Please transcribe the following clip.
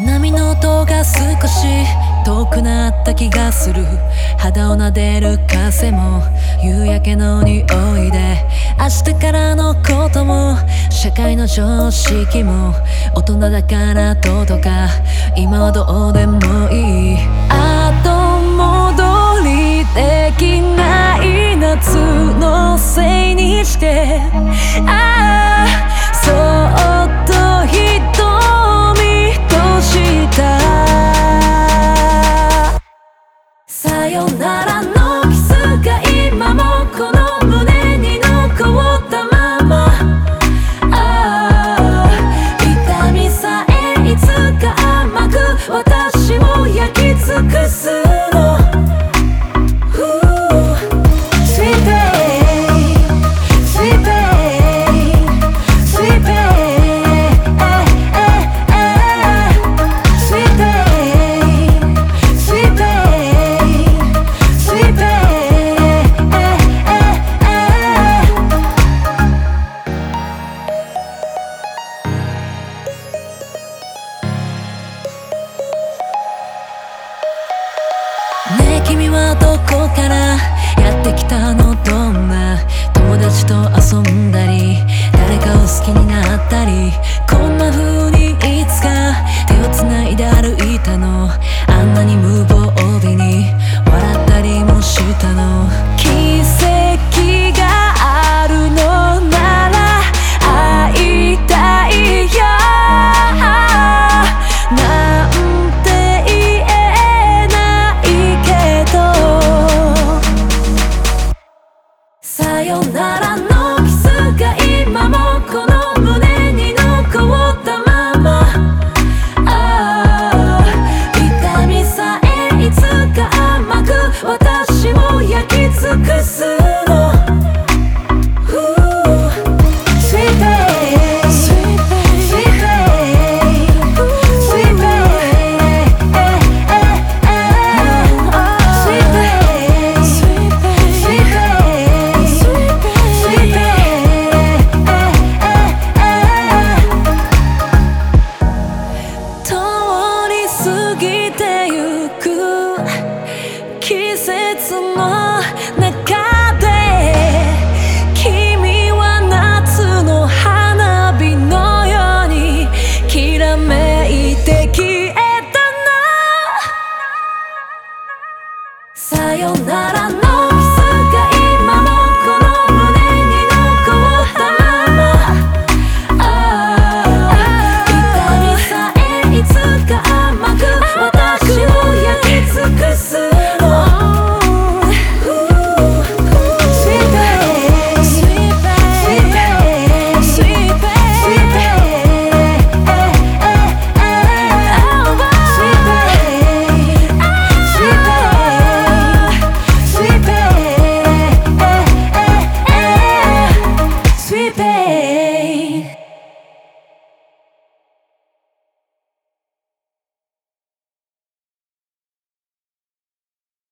波の音が少し遠くなった気がする。肌を撫でる風も夕焼けの匂いで。明日からのことも社会の常識も大人だからどうとか。今はどうでもいい。後戻りできない夏のせいにして。ああさよならのキスが今もこの胸に残ったまま。ああ痛みさえいつか甘く私を焼き尽くすの。たのどんな友達と遊んだり誰かを好きになったりこんな風よならのキスが今もこの胸に残ったまま。ああ痛みさえいつか甘く私を焼き尽くす。てゆく。季節の